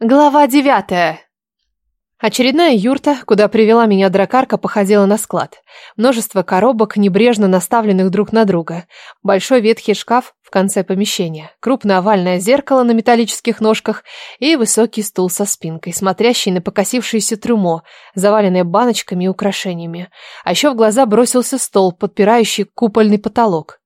Глава девятая. Очередная юрта, куда привела меня дракарка, походила на склад. Множество коробок, небрежно наставленных друг на друга. Большой ветхий шкаф в конце помещения. Крупное овальное зеркало на металлических ножках и высокий стул со спинкой, смотрящий на покосившееся трюмо, заваленное баночками и украшениями. А еще в глаза бросился стол, подпирающий купольный потолок.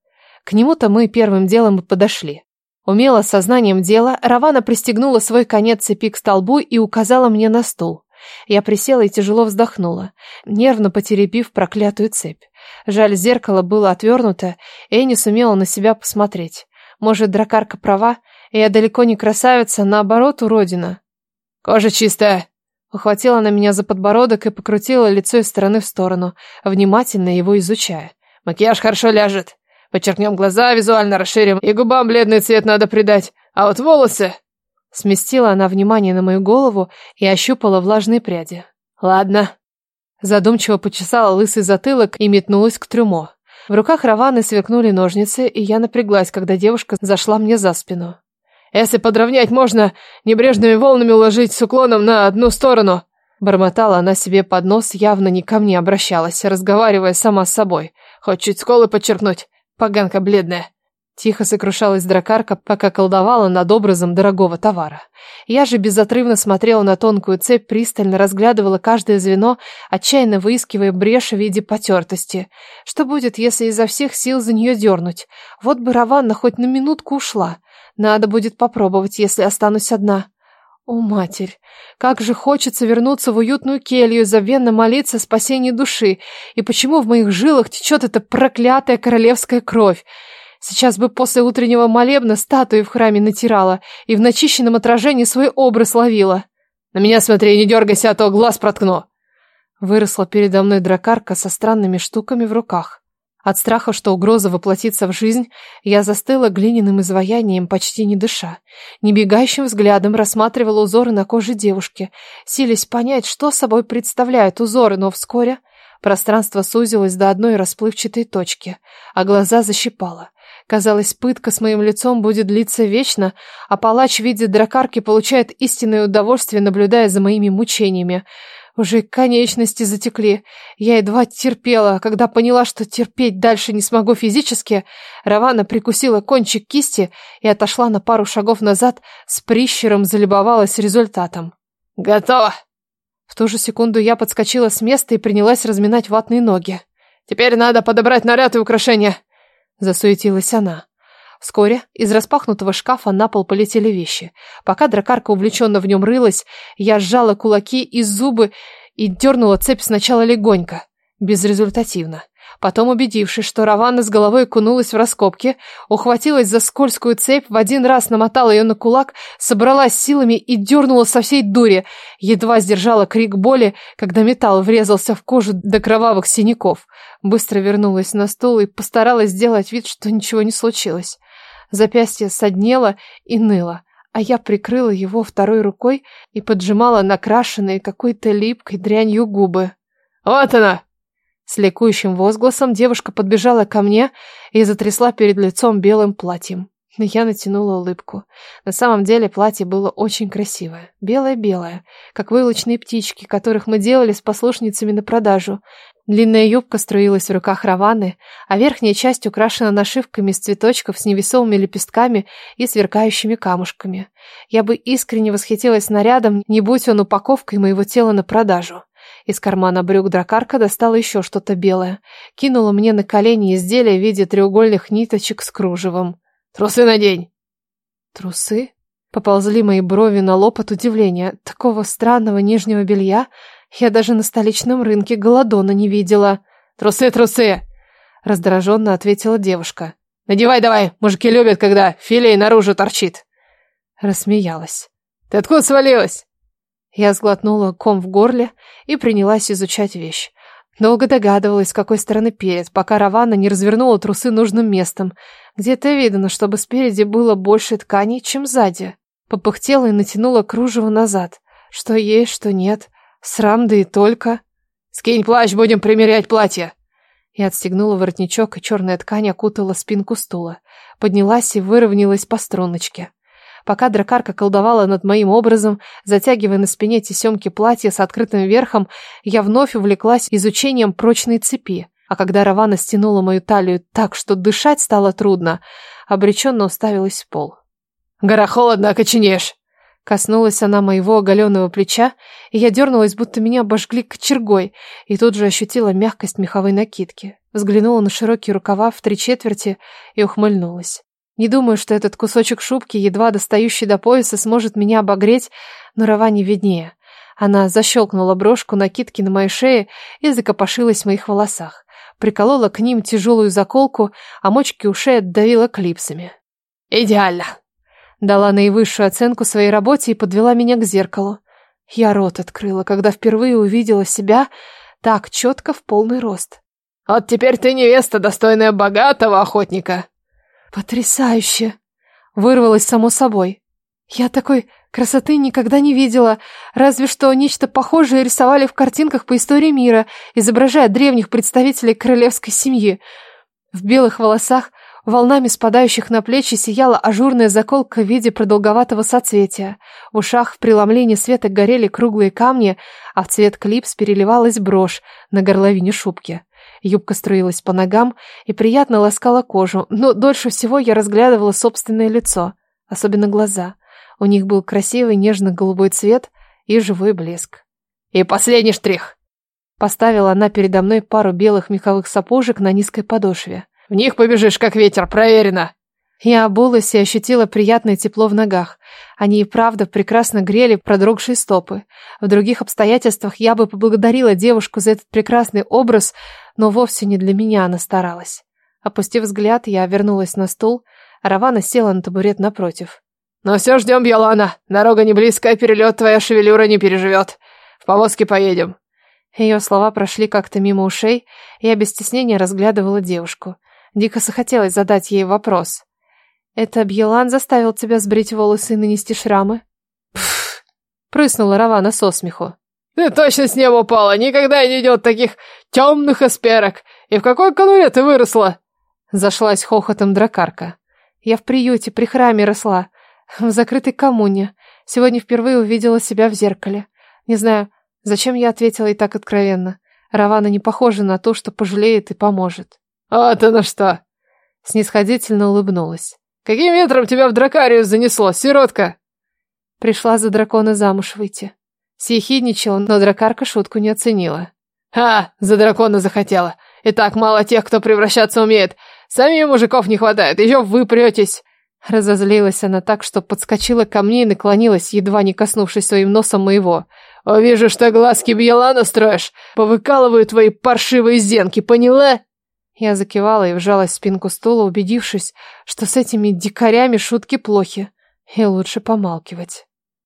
К нему-то мы первым делом и подошли. Умело сознанием дела, Равана пристегнула свой конец цепи к столбу и указала мне на стул. Я присела и тяжело вздохнула, нервно потеребив проклятую цепь. Жаль, зеркало было отвернуто, и я не сумела на себя посмотреть. Может, дракарка права, и я далеко не красавица, наоборот, уродина. «Кожа чистая!» Ухватила она меня за подбородок и покрутила лицо из стороны в сторону, внимательно его изучая. «Макияж хорошо ляжет!» Подчеркнем глаза, визуально расширим, и губам бледный цвет надо придать. А вот волосы...» Сместила она внимание на мою голову и ощупала влажные пряди. «Ладно». Задумчиво почесала лысый затылок и метнулась к трюмо. В руках Раваны сверкнули ножницы, и я напряглась, когда девушка зашла мне за спину. «Если подровнять, можно небрежными волнами уложить с уклоном на одну сторону». Бормотала она себе под нос, явно не ко мне обращалась, разговаривая сама с собой. «Хоть чуть сколы подчеркнуть. Поганка бледная. Тихо сокрушалась дракарка, пока колдовала над образом дорогого товара. Я же безотрывно смотрела на тонкую цепь, пристально разглядывала каждое звено, отчаянно выискивая брешь в виде потертости. Что будет, если изо всех сил за нее дернуть? Вот бы Раванна хоть на минутку ушла. Надо будет попробовать, если останусь одна. О, матерь, как же хочется вернуться в уютную келью и забвенно молиться о спасении души. И почему в моих жилах течет эта проклятая королевская кровь? Сейчас бы после утреннего молебна статуи в храме натирала и в начищенном отражении свой образ ловила. На меня смотри, не дергайся, а то глаз проткну. Выросла передо мной дракарка со странными штуками в руках. От страха, что угроза воплотится в жизнь, я застыла глиняным изваянием, почти не дыша. Небегающим взглядом рассматривала узоры на коже девушки, силясь понять, что собой представляют узоры, но вскоре пространство сузилось до одной расплывчатой точки, а глаза защипало. Казалось, пытка с моим лицом будет длиться вечно, а палач в виде дракарки получает истинное удовольствие, наблюдая за моими мучениями. Уже конечности затекли. Я едва терпела, когда поняла, что терпеть дальше не смогу физически. Равана прикусила кончик кисти и отошла на пару шагов назад, с прищером залюбовалась результатом. «Готово!» В ту же секунду я подскочила с места и принялась разминать ватные ноги. «Теперь надо подобрать наряд и украшения!» Засуетилась она. Вскоре из распахнутого шкафа на пол полетели вещи. Пока дракарка увлеченно в нем рылась, я сжала кулаки и зубы и дернула цепь сначала легонько, безрезультативно. Потом, убедившись, что Раванна с головой кунулась в раскопки, ухватилась за скользкую цепь, в один раз намотала ее на кулак, собралась силами и дернула со всей дури. Едва сдержала крик боли, когда металл врезался в кожу до кровавых синяков. Быстро вернулась на стул и постаралась сделать вид, что ничего не случилось. Запястье соднело и ныло, а я прикрыла его второй рукой и поджимала накрашенные какой-то липкой дрянью губы. «Вот она!» С ликующим возгласом девушка подбежала ко мне и затрясла перед лицом белым платьем. Я натянула улыбку. На самом деле платье было очень красивое. Белое-белое, как войлочные птички, которых мы делали с послушницами на продажу. Длинная юбка струилась в руках Раваны, а верхняя часть украшена нашивками из цветочков с невесомыми лепестками и сверкающими камушками. Я бы искренне восхитилась нарядом, не будь он упаковкой моего тела на продажу. Из кармана брюк дракарка достала еще что-то белое. Кинула мне на колени изделие в виде треугольных ниточек с кружевом. «Трусы надень!» «Трусы?» Поползли мои брови на лоб от удивления. Такого странного нижнего белья я даже на столичном рынке голодона не видела. «Трусы, трусы!» Раздраженно ответила девушка. «Надевай давай, мужики любят, когда филей наружу торчит!» Рассмеялась. «Ты откуда свалилась?» Я сглотнула ком в горле и принялась изучать вещь. Долго догадывалась, с какой стороны перед, пока Равана не развернула трусы нужным местом. Где-то видно, чтобы спереди было больше тканей, чем сзади. Попыхтела и натянула кружево назад. Что есть, что нет. Срам, да и только. «Скинь плащ, будем примерять платье!» Я отстегнула воротничок, и черная ткань окутала спинку стула. Поднялась и выровнялась по струночке. Пока дракарка колдовала над моим образом, затягивая на спине тесемки платья с открытым верхом, я вновь увлеклась изучением прочной цепи. А когда Равана стянула мою талию так, что дышать стало трудно, обреченно уставилась в пол. «Гора холодно, окоченеешь!» Коснулась она моего оголенного плеча, и я дернулась, будто меня обожгли кочергой, и тут же ощутила мягкость меховой накидки. Взглянула на широкие рукава в три четверти и ухмыльнулась. Не думаю, что этот кусочек шубки, едва достающий до пояса, сможет меня обогреть, но Раване виднее. Она защелкнула брошку накидки на моей шее и закопошилась в моих волосах. Приколола к ним тяжелую заколку, а мочки ушей отдавила клипсами. «Идеально!» Дала наивысшую оценку своей работе и подвела меня к зеркалу. Я рот открыла, когда впервые увидела себя так четко в полный рост. «Вот теперь ты невеста, достойная богатого охотника!» «Потрясающе!» Вырвалось само собой. Я такой красоты никогда не видела, разве что нечто похожее рисовали в картинках по истории мира, изображая древних представителей королевской семьи. В белых волосах Волнами спадающих на плечи сияла ажурная заколка в виде продолговатого соцветия. В ушах в преломлении света горели круглые камни, а в цвет клипс переливалась брошь на горловине шубки. Юбка струилась по ногам и приятно ласкала кожу, но дольше всего я разглядывала собственное лицо, особенно глаза. У них был красивый нежно-голубой цвет и живой блеск. «И последний штрих!» Поставила она передо мной пару белых меховых сапожек на низкой подошве. В них побежишь, как ветер, проверено. Я обулась и ощутила приятное тепло в ногах. Они и правда прекрасно грели продрогшие стопы. В других обстоятельствах я бы поблагодарила девушку за этот прекрасный образ, но вовсе не для меня она старалась. Опустив взгляд, я вернулась на стул, Равана села на табурет напротив. «Ну все, ждем, Бьолана. Дорога не близкая, перелет твоя шевелюра не переживет. В повозке поедем». Ее слова прошли как-то мимо ушей, и я без стеснения разглядывала девушку. Дико захотелось задать ей вопрос. «Это Бьелан заставил тебя сбрить волосы и нанести шрамы?» Пф! Прыснула Равана со смеху. «Ты точно с неба упала! Никогда не идет таких темных эсперок! И в какой конуре ты выросла?» Зашлась хохотом дракарка. «Я в приюте, при храме росла, в закрытой коммуне. Сегодня впервые увидела себя в зеркале. Не знаю, зачем я ответила и так откровенно. Равана не похожа на то, что пожалеет и поможет. «А ты на что?» Снисходительно улыбнулась. «Каким ветром тебя в дракарию занесло, сиротка?» Пришла за дракона замуж выйти. Съехидничала, но дракарка шутку не оценила. «А, за дракона захотела. И так мало тех, кто превращаться умеет. Самим мужиков не хватает, еще вы претесь». Разозлилась она так, что подскочила ко мне и наклонилась, едва не коснувшись своим носом моего. «Увижу, что глазки Бьелана строишь. Повыкалываю твои паршивые зенки, поняла?» Я закивала и вжалась в спинку стула, убедившись, что с этими дикарями шутки плохи, и лучше помалкивать.